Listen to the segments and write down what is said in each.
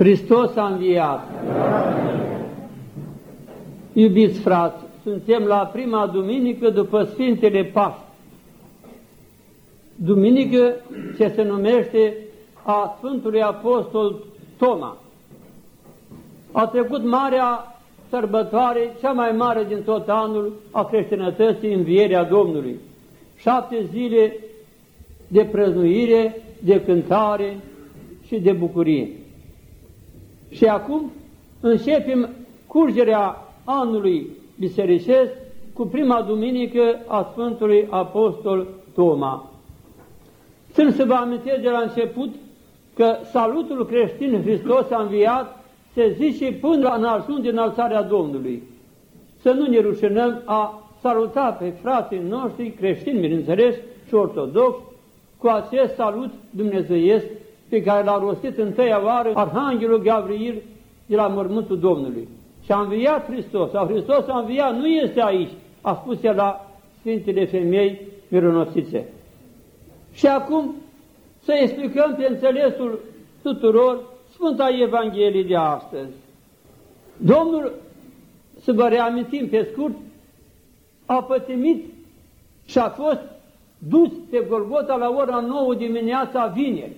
Hristos a înviat! Iubiți frați, suntem la prima duminică după Sfintele Paști. Duminică ce se numește a Sfântului Apostol Toma. A trecut marea sărbătoare, cea mai mare din tot anul a creștinătății, învierea Domnului. Șapte zile de prăznuire, de cântare și de bucurie. Și acum începem curgerea anului bisericesc cu prima duminică a Sfântului Apostol Toma. Sunt să vă amintesc de la început că salutul creștin Hristos a înviat se zice până la înălțând din înălțarea Domnului. Să nu ne rușinăm a saluta pe frații noștri creștini, bineînțeles, și ortodoxi, cu acest salut dumnezeiesc pe care l-a rostit întâia oară Arhanghelul Gabriel de la mormântul Domnului. Și a înviat Hristos, sau Hristos a înviat, nu este aici, a spus el la Sfintele Femei mironosițe. Și acum să explicăm pe înțelesul tuturor Sfânta Evanghelie de astăzi. Domnul, să vă reamintim pe scurt, a pătimit și a fost dus pe Golgota la ora 9 dimineața vineri.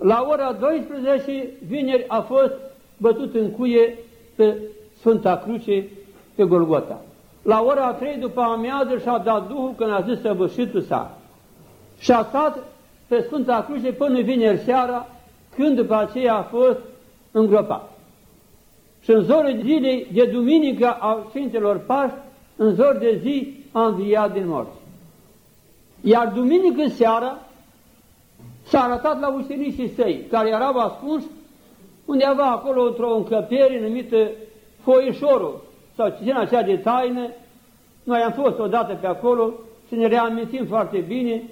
La ora 12 vineri a fost bătut în cuie pe Sfânta Cruce pe Golgota. La ora 3 după amiază și-a dat Duhul când a zis săvârșitul sa. Și a stat pe Sfânta Cruce până vineri seara, când după aceea a fost îngropat. Și în zorul zilei de duminică a Sfintelor Paști, în zor de zi, a înviat din morți. Iar duminică seara s-a arătat la ucenicii săi, care erau ascunși undeva acolo într-o încăpere numită Foișorul, sau cine aceea de taină, noi am fost odată pe acolo și ne reamintim foarte bine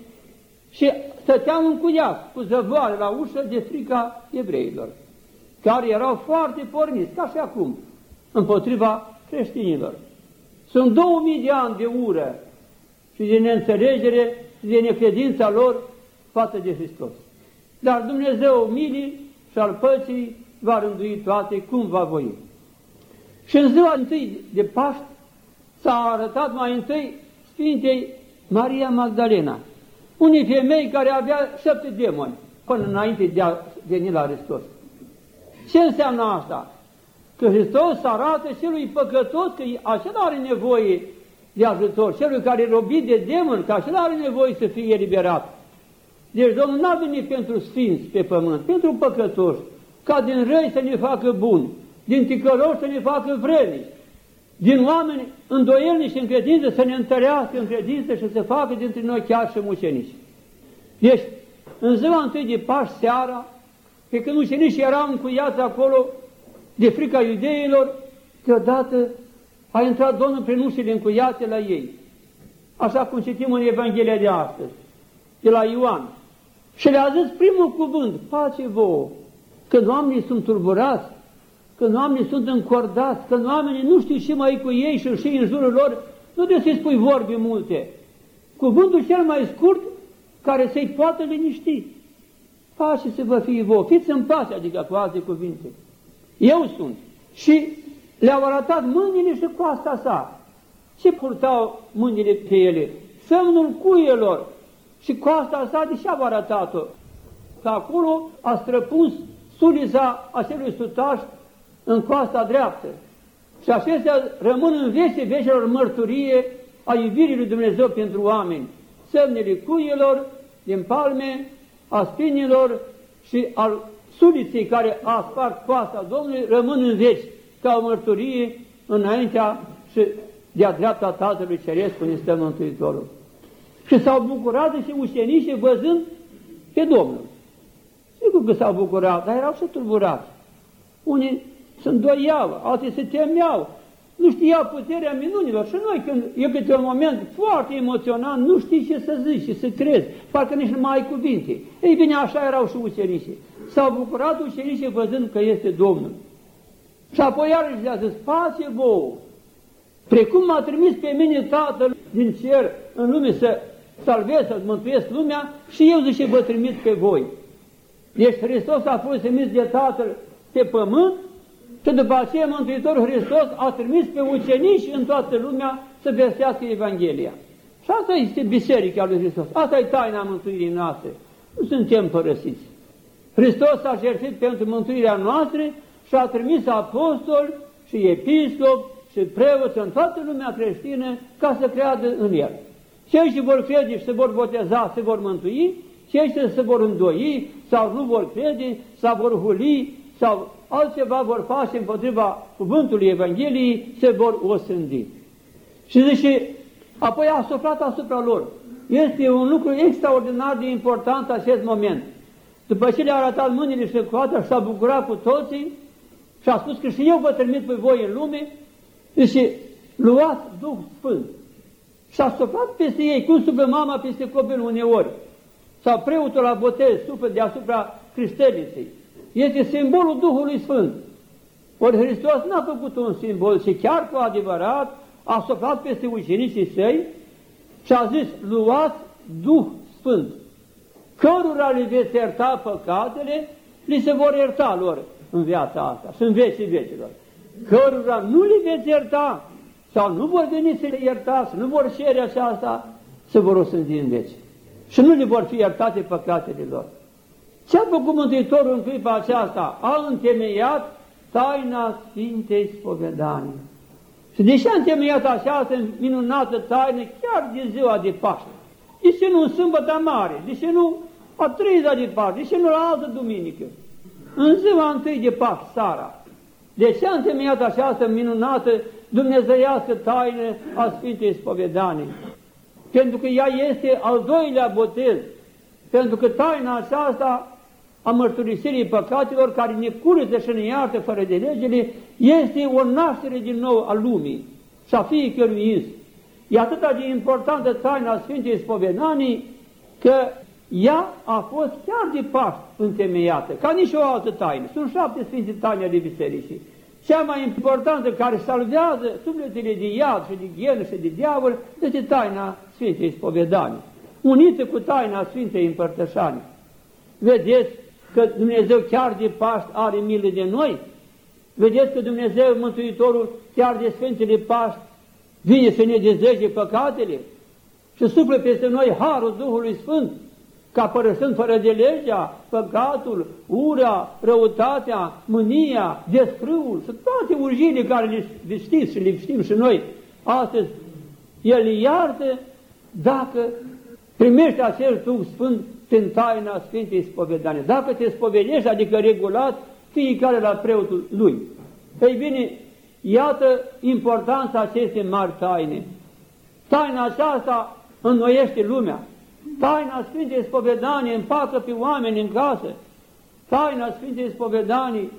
și stăteam în cuiac cu zăvoare la ușă de frica evreilor, care erau foarte porniți, ca și acum, împotriva creștinilor. Sunt 2000 de ani de ură și de neînțelegere și de necredința lor față de Hristos. Dar Dumnezeu milii și al păcii va rândui toate cum va voi. Și în ziua întâi de Paști s-a arătat mai întâi Sfintei Maria Magdalena, unei femei care avea șapte demoni până înainte de a veni la Hristos. Ce înseamnă asta? Că Hristos arată celui păcătos că acela are nevoie de ajutor, celui care e robit de demon, că acela are nevoie să fie eliberat. Deci Domnul n-a venit pentru sfinți pe pământ, pentru păcătoși, ca din răi să ne facă buni, din ticăloși să ne facă vrenici, din oameni îndoielnici și în credință să ne întărească în credință și să facă dintre noi chiar și mucenici. Deci, în ziua întâi de Paști seara, pe când mucenicii erau încuiați acolo de frica iudeilor, deodată a intrat Domnul prin ușile încuiate la ei. Așa cum citim în Evanghelia de astăzi, de la Ioan. Și le-a zis primul cuvânt, pace vouă. Când oamenii sunt tulburați, când oamenii sunt încordați, când oamenii nu știu ce mai cu ei și și în jurul lor, nu trebuie să-i spui vorbi multe. Cuvântul cel mai scurt care să-i poată liniști. Pace să vă fie vouă, fiți în pace, adică cu alte cuvinte. Eu sunt. Și le-au arătat mâinile și coasta sa. Ce purtau mâinile pe ele? Semnul cuielor. Și coasta sa, de ce au arătat-o? Că acolo a străpus suliza acelui sutaș în coasta dreaptă. Și acestea rămân în vecie vecelor mărturie a iubirii lui Dumnezeu pentru oameni. Semnele cuielor, din palme, a spinilor și al suliței care a spart coasta Domnului rămân în veci ca o mărturie înaintea și de-a dreapta Tatălui Ceresc când stă Mântuitorul. Și s-au bucurat și ucenicii văzând pe Domnul. Sigur că s-au bucurat, dar erau și tulburați. Unii se îndoiau, alții se temeau, nu știau puterea minunilor. Și noi, când e câte un moment foarte emoționant, nu știi ce să zici și să crezi, parcă nici nu mai ai cuvinte. Ei bine, așa erau și ucenicii. S-au bucurat ucenicii văzând că este Domnul. Și apoi iarăși le-a zis, pace vouă, precum m-a trimis pe mine Tatăl din cer în lume să salvez, să mântuiesc lumea, și eu zice, vă trimit pe voi. Deci Hristos a fost trimis de Tatăl pe pământ și după aceea Mântuitorul Hristos a trimis pe ucenici în toată lumea să vestească Evanghelia. Și asta este Biserica lui Hristos. Asta e taina mântuirii noastre. Nu suntem părăsiți. Hristos a jertfit pentru mântuirea noastră și a trimis apostoli și episcopi și preoți în toată lumea creștină ca să creadă în El. Cei ce vor crede și se vor boteza, se vor mântui, cei ce se vor îndoi sau nu vor crede sau vor huli sau altceva vor face împotriva cuvântului Evangheliei, se vor osândi. Și zice, apoi a suflat asupra lor. Este un lucru extraordinar de important acest moment. După ce le-a arătat mâinile și coata și s-a bucurat cu toții și a spus că și eu vă trimit pe voi în lume, și luați Duh Sfânt. Și a suflat peste ei, cum suflă mama peste copil uneori. Sau preotul la botez suflă deasupra cristeliței. Este simbolul Duhului Sfânt. Ori Hristos n-a făcut un simbol și chiar cu adevărat a suflat peste ucenicii săi și a zis, luați Duh Sfânt. Cărura le veți ierta păcatele, li se vor ierta lor în viața asta și în vecii vecilor cărora nu le veți ierta sau nu vor veni să le iertați, nu vor cere aceasta, să vor osândi în veci. Și nu le vor fi iertate păcatele lor. Ce a făcut Mântuitorul în clipa aceasta? A întemeiat taina Sfintei Spovedanii. Și de ce a întemeiat această minunată taină chiar de ziua de Paște? De ce nu în sâmbătă mare? De ce nu a treizea de Paște? De ce nu la altă duminică? În ziua întâi de Paște, seara. De ce a întemeiat această minunată dumnezeiască taină a Sfintei Spovedanii? Pentru că ea este al doilea botez, pentru că taina aceasta a mărturisirii păcatelor care ne curăță și ne iartă fără de legele, este o naștere din nou a lumii și a fiecărui ins. E atât de importantă taina Sfintei Spovedanii că ea a fost chiar de Paști întemeiată, ca nici o altă taină. Sunt șapte Sfinte taine ale Bisericii. Cea mai importantă care salvează sufletele de iad și de ghenă și de diavol este taina Sfintei Spovedanii, unită cu taina Sfintei Împărtășanii. Vedeți că Dumnezeu chiar de Paști are milă de noi? Vedeți că Dumnezeu, Mântuitorul, chiar de Sfintele Paști, vine să ne dezlege păcatele și suflă peste noi Harul Duhului Sfânt, ca părăsând fără de legea, păcatul, ura, răutatea, mânia, desfrâul și toate urjile care le știți și le știm și noi astăzi, El iartă dacă primești acel Duh Sfânt prin taina Sfintei Spovedane. Dacă te spovedești, adică regulat, fiecare la preotul lui. Ei bine, iată importanța acestei mari taine. Taina aceasta înnoiește lumea. Taina Sfintei Spovedanii împacă pe oameni în casă. Taina Sfintei Spovedanii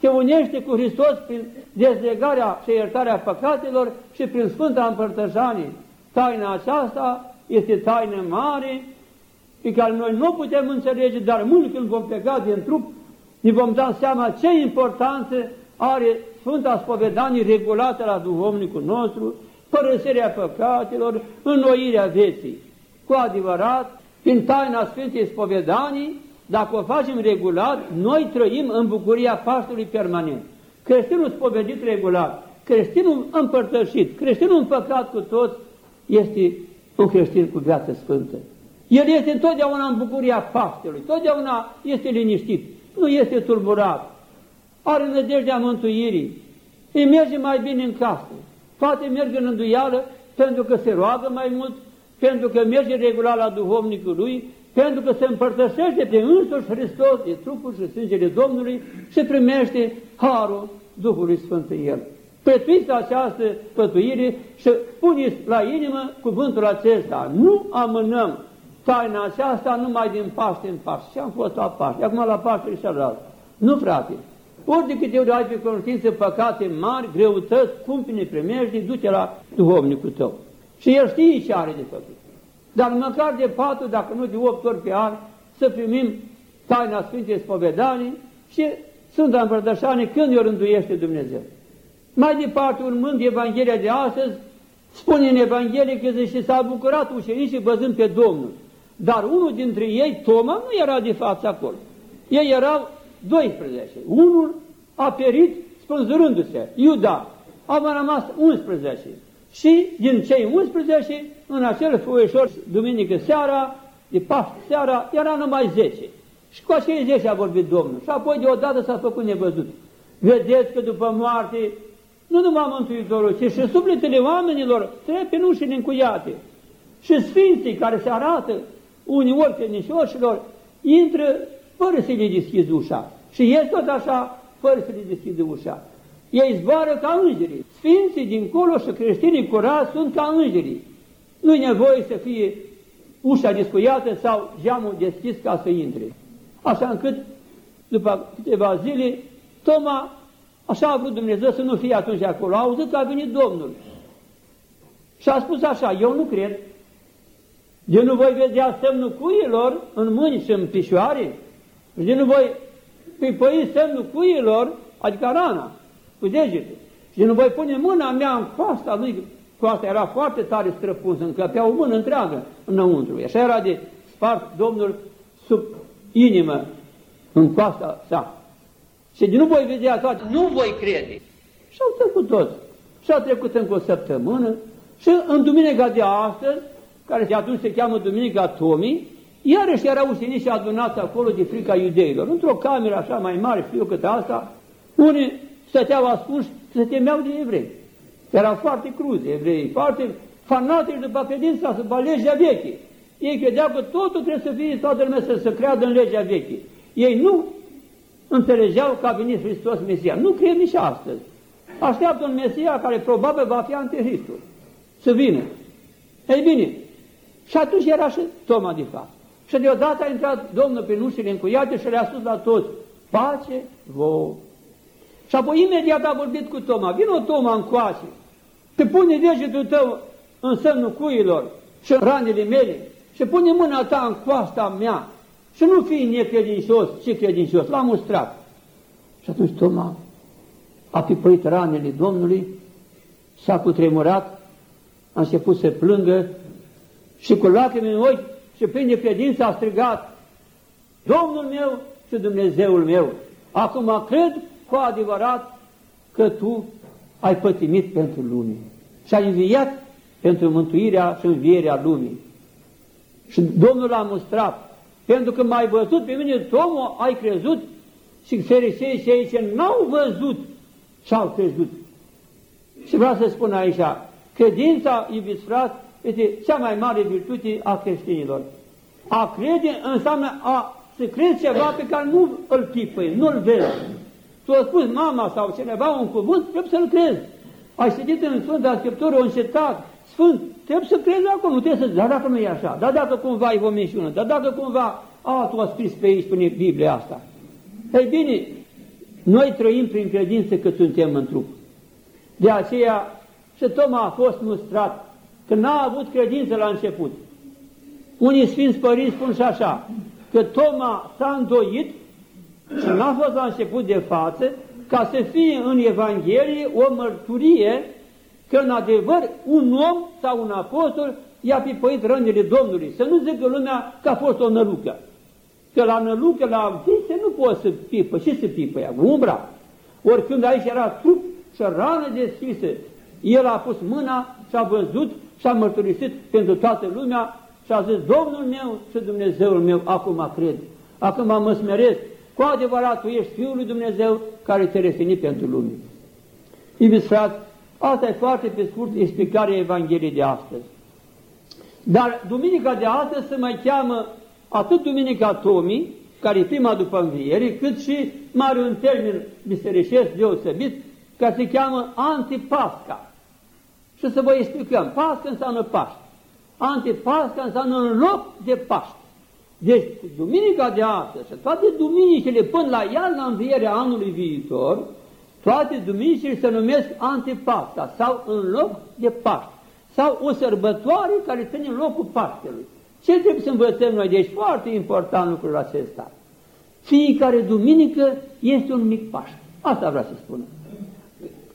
te unește cu Hristos prin dezlegarea și iertarea păcatelor și prin Sfânta Împărtășanie. Taina aceasta este taină mare pe care noi nu putem înțelege, dar mult când vom pleca din trup, ne vom da seama ce importanță are Sfânta Spovedanie regulată la duhovnicul nostru, părăsirea păcatelor, înnoirea vieții cu adevărat, prin taina Sfintei Spovedanii, dacă o facem regulat, noi trăim în bucuria Paștului permanent. Creștinul spovedit regulat, creștinul împărtășit, creștinul împăcat cu toți, este un creștin cu viață sfântă. El este întotdeauna în bucuria Paștelui, totdeauna este liniștit, nu este tulburat, are nădejdea mântuirii, îi merge mai bine în casă, poate merge în înduială pentru că se roagă mai mult, pentru că merge regulat la duhovnicul lui, pentru că se împărtășește de însuși Hristos, de trupul și sângele Domnului și primește harul Duhului Sfânt în el. Prețuiți această pătuire și puneți la inimă cuvântul acesta. Nu amânăm taina aceasta numai din Paște în Paște. Și am fost la Paște, acum la Paște și celălalt. Nu, frate, ori de câte ori ai pe conștiință păcate mari, greutăți, cumpine primești, duce la duhovnicul tău. Și el știe ce are de făcut. Dar măcar de patru, dacă nu de opt ori pe an, să primim taina Sfintei Spovedanii și Sfânta Împărtășanie când o rânduiește Dumnezeu. Mai departe, urmând Evanghelia de astăzi, spune în Evanghelie că zice, s-a bucurat ucenicii văzând pe Domnul. Dar unul dintre ei, Toma, nu era de față acolo. Ei erau 12. Unul a perit spânzurându-se, Iuda. Au mai rămas 11. Și din cei 11, în acel foieșor, duminică seara, de Paște seara, era numai 10. Și cu acei 10 a vorbit Domnul. Și apoi deodată s-a făcut nevăzut. Vedeți că după moarte, nu numai Mântuitorul, ci și sufletele oamenilor trebuie în ușile încuiate. Și Sfinții care se arată unii ori credincioșilor, intră fără să le deschid ușa. Și ies tot așa, fără să le deschid ușa. Ei zboară ca îngerii. Sfinții dincolo și creștinii curați sunt ca îngerii. Nu-i nevoie să fie ușa descuiată sau geamul deschis ca să intre. Așa încât, după câteva zile, Toma, așa a vrut Dumnezeu să nu fie atunci acolo, a auzit că a venit Domnul. Și a spus așa, eu nu cred, de nu voi vedea semnul cuiilor în mâini și în pișoare, de nu voi pipăi semnul cuiilor, adică rana, cu degete, și de nu voi pune mâna mea în coasta lui, coasta era foarte tare străpunsă, încăpea o mână întreagă înăuntru, așa era de spart Domnul sub inimă, în coasta sa. Și de nu voi vedea toate, nu voi crede. Și au trecut toți. Și au trecut încă o săptămână și în duminica de astăzi care de atunci se cheamă Duminica Tomii, iarăși erau ucenici adunați acolo de frica iudeilor. Într-o cameră așa mai mare, știu eu cât asta, unii stăteau ascunși, se temeau de evrei. Erau foarte cruzi evrei, foarte fanatici după credința, după legea veche. Ei credeau că totul trebuie să fie, toată lumea să se creadă în legea veche. Ei nu înțelegeau că a venit Hristos Mesia. Nu cred nici astăzi. Așteaptă un Mesia care probabil va fi Antihristul. Să vină. Ei bine, și atunci era și Toma de fapt. Și deodată a intrat Domnul prin ușile încuiate și le-a spus la toți, pace vouă. Și apoi imediat a vorbit cu Toma, vină Toma încoace, te pune degetul tău în semnul cuilor și în ranele mele și pune mâna ta în coasta mea. Și nu fii necredincios, ci credincios, l-a mustrat. Și atunci Toma a pipăit ranele Domnului, s-a cutremurat, a început să plângă și cu lacrimi în ochi și plin de credință a strigat, Domnul meu și Dumnezeul meu, acum cred cu adevărat că Tu ai pătimit pentru lume și ai înviat pentru mântuirea și învierea lumii. Și Domnul a mustrat, pentru că m-ai văzut pe mine, Tomo, ai crezut și fericei cei ce n-au văzut și au crezut. Și vreau să spun aici, credința, iubiți frați, este cea mai mare virtute a creștinilor. A crede înseamnă a să crezi ceva pe care nu îl pipăi, nu îl vezi. Tu a spus mama sau cineva un cuvânt, trebuie să-l crezi. Ai citit în Sfânta Scriptură un cetat sfânt, trebuie să crezi acolo, nu trebuie să zici, dar dacă nu e așa, dar dacă cumva e o minciună, dar dacă cumva, a, tu a scris pe aici, prin Biblia asta. Ei bine, noi trăim prin credință că suntem în trup. De aceea și Toma a fost mustrat că n-a avut credință la început. Unii Sfinți Părinți spun și așa, că Toma s-a îndoit și n-a fost la început de față, ca să fie în Evanghelie o mărturie că în adevăr un om sau un apostol i-a pipăit rănile Domnului. Să nu zică lumea că a fost o nălucă. Că la nălucă, la vise nu poți să pipă. Ce să pipă ea? Umbra. Oricând aici era trup și rană deschisă, el a pus mâna și a văzut și a mărturisit pentru toată lumea și a zis, Domnul meu și Dumnezeul meu, acum cred, acum mă smeresc, cu adevărat tu ești Fiul lui Dumnezeu care te refini pentru lume. Iubiți frate, asta e foarte pe scurt explicarea Evangheliei de astăzi. Dar duminica de astăzi se mai cheamă atât Duminica Tomii, care e prima după înviere, cât și mare un termen bisericesc deosebit, care se cheamă Antipasca. Și să vă explicăm. Pască înseamnă Paște. Antipasca înseamnă în loc de Paște. Deci, duminica de astăzi și toate duminicile până la ea, la învierea anului viitor, toate duminicile se numesc Antipasca sau în loc de Paște. Sau o sărbătoare care ține în locul Paștelui. Ce trebuie să învățăm noi? Deci foarte important lucrul acesta. Fiecare duminică este un mic Paște. Asta vreau să spun.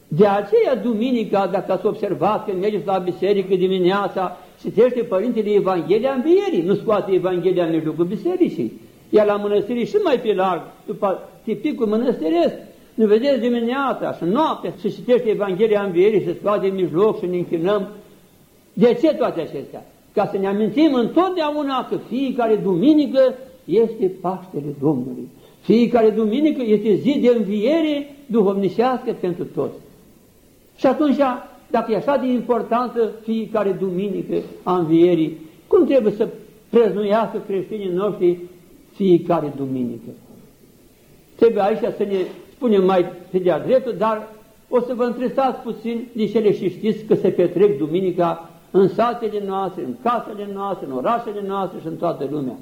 De aceea, duminica, dacă ați observat, când mergeți la biserică dimineața, citește Părintele Evanghelia Învierii, nu scoate Evanghelia în mijlocul bisericii. Iar la mănăstiri și mai pe larg, după tipicul mănăstiresc, nu vedeți dimineața și noaptea să citește Evanghelia Învierii, să scoate în mijloc și ne închinăm. De ce toate acestea? Ca să ne amintim întotdeauna că fiecare duminică este Paștele Domnului. Fiecare duminică este zi de înviere duhovnicească pentru toți. Și atunci, dacă e așa de importantă fiecare duminică a învierii, cum trebuie să preznuiască creștinii noștri fiecare duminică? Trebuie aici să ne spunem mai pe de dreptul, dar o să vă întresați puțin de cele și știți că se petrec duminica în satele noastre, în casele noastre, în orașele noastre și în toată lumea.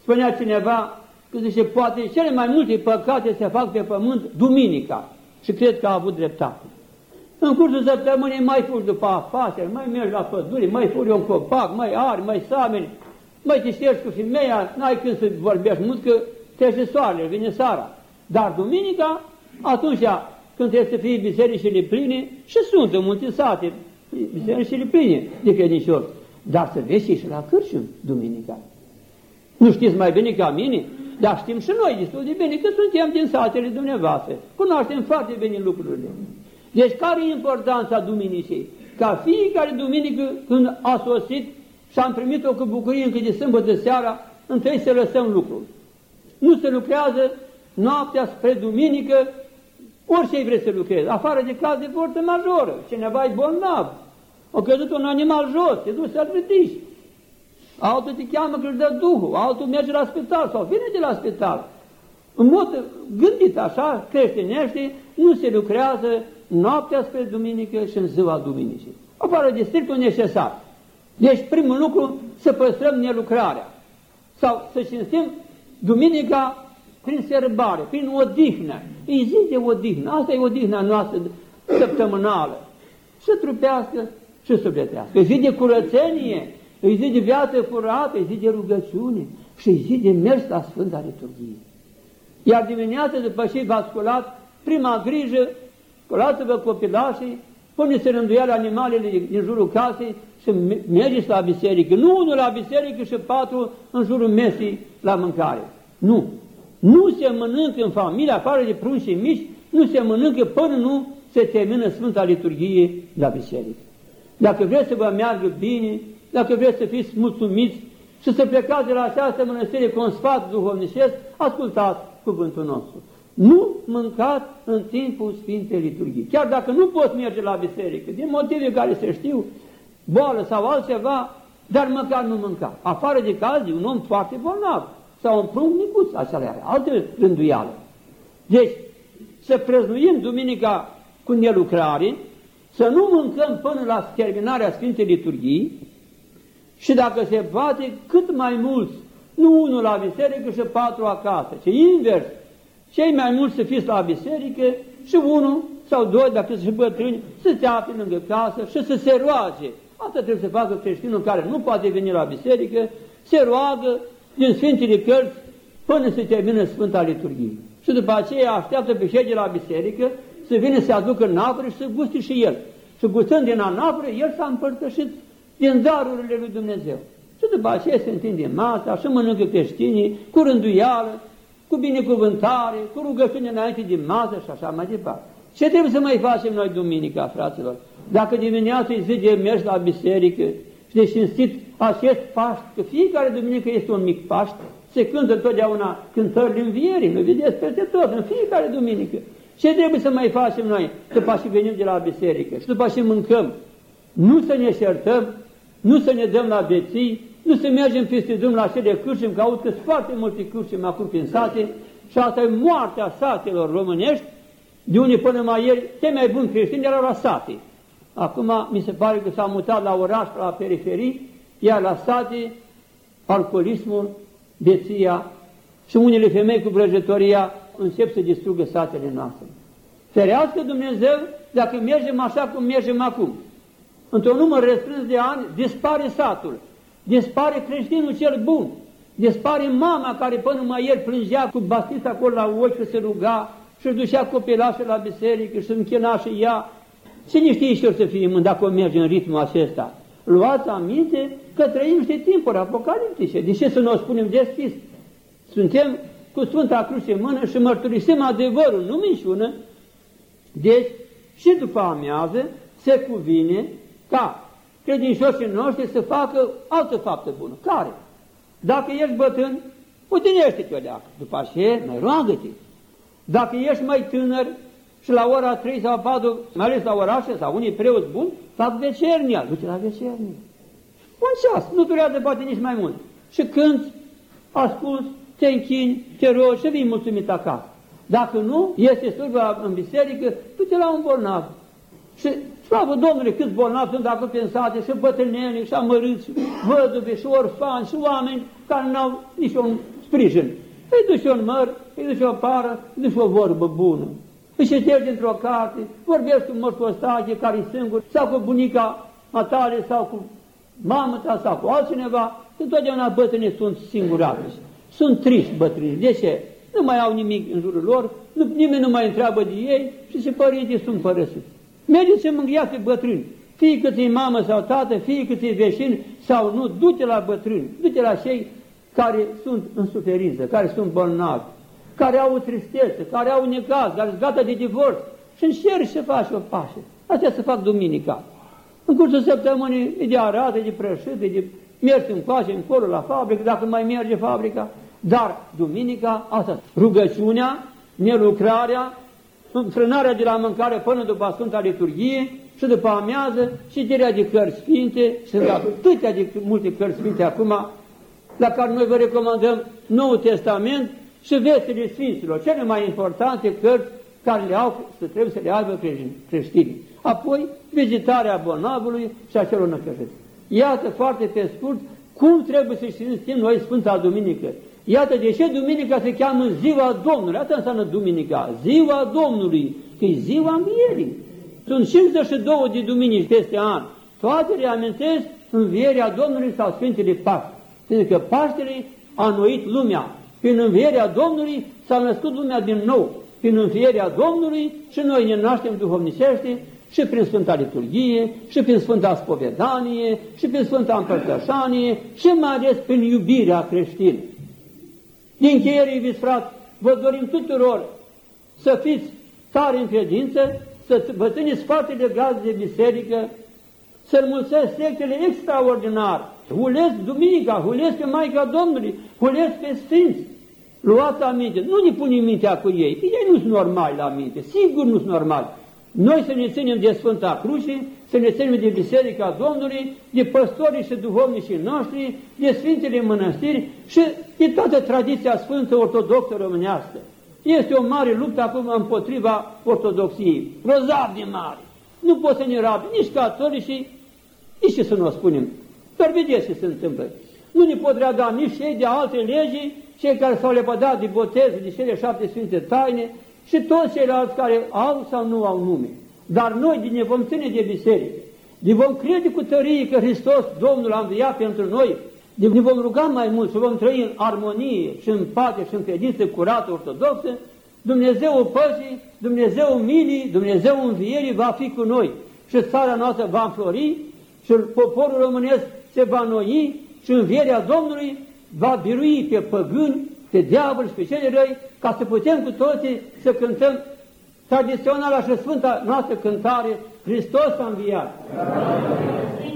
Spunea cineva că zice, poate cele mai multe păcate se fac pe pământ duminica și cred că a avut dreptate. În cursul săptămânii mai fugi după afaceri, mai mergi la pădure, mai furi un copac, mai ari, mai sameni, mai te ștergi cu femeia, n-ai când să vorbești mult că trece soarele, vine seara. Dar duminica, atunci când trebuie să fie bisericile pline, și sunt în multe sate, bisericile pline de credincioși, dar să vezi și la cârciun duminica. Nu știți mai bine ca mine? Dar știm și noi destul de bine că suntem din satele dumneavoastră. Cunoaștem foarte bine lucrurile. Deci care e importanța Duminicii? Ca fiecare duminică când a sosit și am primit-o cu bucurie încă de sâmbătă seara, întâi să lăsăm lucrul. Nu se lucrează noaptea spre duminică, orice vrei să lucrezi, afară de caz de forță majoră, cineva e bolnav, a căzut un animal jos, te duci să-l ridici, altul te cheamă că își dă Duhul, altul merge la spital sau vine de la spital. În mod gândit așa, creștinește, nu se lucrează noaptea spre duminică și în ziua duminicii. Afară de strictul necesar. Deci primul lucru, să păstrăm nelucrarea. Sau să cinstim duminica prin serbare, prin odihnă. E zi de odihnă. Asta e odihna noastră săptămânală. Să trupească și sufletească. E zi de curățenie, e zi de viață curată, e zi de rugăciune și e zi de mers la Sfânta Liturghie. Iar dimineața, după ce v-ați sculat, prima grijă, sculați-vă copilașii, puneți rânduială animalele din jurul casei și mergeți la biserică. Nu unul la biserică și patru în jurul mesii la mâncare. Nu. Nu se mănâncă în familie, afară de prunci și mici, nu se mănâncă până nu se termină Sfânta Liturghie la biserică. Dacă vreți să vă meargă bine, dacă vreți să fiți mulțumiți și să plecați de la această mănăstire cu un sfat duhovnicesc, ascultați cuvântul nostru. Nu mâncați în timpul Sfintei Liturghii. Chiar dacă nu poți merge la biserică, din motive care se știu, boală sau altceva, dar măcar nu mânca. Afară de caz, un om foarte bolnav sau un prunc micuț, așa le are, alte rânduială. Deci, să preznuim duminica cu nelucrare, să nu mâncăm până la terminarea Sfintei Liturghii și dacă se poate, cât mai mulți, nu unul la biserică și patru acasă, ci invers, cei mai mulți să fiți la biserică și unul sau doi, dacă sunt și bătrâni, să se afle lângă casă și să se roage. Asta trebuie să facă creștinul care nu poate veni la biserică, se roagă din Sfintele Cărți până se termină Sfânta Liturghie. Și după aceea așteaptă pe cei de la biserică să vină să aducă nafră și să guste și el. Și gustând din anafră, el s-a împărtășit din darurile lui Dumnezeu. Și după aceea se întinde masa și mănâncă creștinii cu rânduială, cu binecuvântare, cu rugăciune înainte de masă și așa mai departe. Ce trebuie să mai facem noi duminica, fraților? Dacă dimineața e zi de mers la biserică și de cinstit acest Paști, că fiecare duminică este un mic Paști, se cântă totdeauna cântările învierii, nu vedeți peste tot, în fiecare duminică. Ce trebuie să mai facem noi după ce venim de la biserică și după ce mâncăm? Nu să ne certăm, nu să ne dăm la beții, nu să mergem peste drum la cele cârciumi, că aud că sunt foarte multe cârciumi acum prin sate și asta e moartea satelor românești, de unde până mai ieri, cei mai buni creștini erau la sate. Acum mi se pare că s-a mutat la oraș, la periferii, iar la sate, alcoolismul, beția și unele femei cu vrăjătoria încep să distrugă satele noastre. Ferească Dumnezeu dacă mergem așa cum mergem acum. Într-un număr restrâns de ani, dispare satul, dispare creștinul cel bun, dispare mama care până mai ieri plângea cu bastista acolo la ochi și se ruga și ducea copilașul la biserică și se închina și ea. Cine știe ce o să fie mând dacă o merge în ritmul acesta? Luați aminte că trăim niște timpuri apocaliptice. De ce să nu o spunem deschis? Suntem cu Sfânta Cruce în mână și mărturisim adevărul, nu minciună. Deci, și după amiază, se cuvine ca credincioșii noștri să facă altă faptă bună. Care? Dacă ești bătrân, utinește-te o leacă. După aceea, mai roagă-te. Dacă ești mai tânăr și la ora 3 sau 4, mai ales la orașe sau unii preoți buni, fac vecernia, du-te la vecernia. Un ceas, nu durează poate nici mai mult. Și când asculți, te închini, te rogi și vii mulțumit acasă. Dacă nu, este slujba în biserică, du-te la un bolnav. Și slavă Domnului, câți bolnavi sunt acum pensate, și bătrâneni, și amărâți, văduve, și orfani, și oameni care n-au niciun sprijin. Îi duci un măr, îi duci o pară, îi duci o vorbă bună. Își citești într-o carte, vorbești cu Moș care e singur, sau cu bunica matale, sau cu mamă ta, sau cu altcineva, întotdeauna bătrânii sunt singurați. Sunt triști bătrânii. De ce? Nu mai au nimic în jurul lor, nu, nimeni nu mai întreabă de ei și se părinții sunt părăsiți. Mergeți să mângâiați bătrâni, fie cât e mamă sau tată, fie cât e veșin sau nu, du-te la bătrâni, du-te la cei care sunt în suferință, care sunt bolnavi, care au o tristețe, care au necaz, care sunt gata de divorț și încerci să faci o pașă. Asta se fac duminica. În cursul săptămânii e de arată, de prășit, de mergi în coace, încolo la fabrică, dacă mai merge fabrica, dar duminica, asta, rugăciunea, nelucrarea, frânarea de la mâncare până după Sfânta Liturghie și după amiază și direa de cărți sfinte, sunt atâtea de multe cărți sfinte acum, la care noi vă recomandăm Noul Testament și vestile Sfinților, cele mai importante cărți care le au, să trebuie să le aibă creștinii. Apoi, vizitarea bolnavului și a celor năcăjiți. Iată foarte pe scurt cum trebuie să știm noi Sfânta Duminică. Iată de ce Duminica se cheamă Ziua Domnului. Asta înseamnă Duminica, Ziua Domnului, că e Ziua Învierii. Sunt 52 de duminici peste an. Toate reamintesc învierea Domnului sau Sfintele Paște. Pentru că Paștele a noit lumea. Prin învierea Domnului s-a născut lumea din nou. Prin învierea Domnului și noi ne naștem duhovnicește și prin Sfânta Liturghie, și prin Sfânta Spovedanie, și prin Sfânta Împărtășanie, și mai ales prin iubirea creștină. Din încheiere, iubiți frate, vă dorim tuturor să fiți tari în credință, să vă țineți foarte legați de biserică, să mulțesc sectele extraordinar, hulesc Duminica, hulesc pe Maica Domnului, hulesc pe Sfinți, luați aminte, nu ne punem mintea cu ei, ei nu sunt normali la minte, sigur nu sunt normali. Noi să ne ținem de Sfânta Cruce, să ne ținem de Biserica Domnului, de păstorii și duhovnicii noștri, de Sfintele Mănăstiri și de toată tradiția Sfântă Ortodoxă Românească. Este o mare luptă acum împotriva ortodoxiei, grozav de mare. Nu pot să ne rabi nici catolicii, nici ce să nu o spunem. Dar vedeți ce se întâmplă. Nu ne pot rada nici cei de alte legi, cei care s-au lepădat de botez, de cele șapte sfinte taine, și toți ceilalți care au sau nu au nume. Dar noi ne vom ține de biserică, ne vom crede cu tărie că Hristos, Domnul, a înviat pentru noi, ne vom ruga mai mult și vom trăi în armonie și în pace și în credință curată ortodoxă, Dumnezeu păcii, Dumnezeu milii, Dumnezeu învierii va fi cu noi. Și țara noastră va înflori și poporul românesc se va noi și învierea Domnului va birui pe păgâni, pe diavol și pe cele răi, ca să putem cu toții să cântăm tradiționala și sfânta noastră cântare, Hristos a înviat. Amin.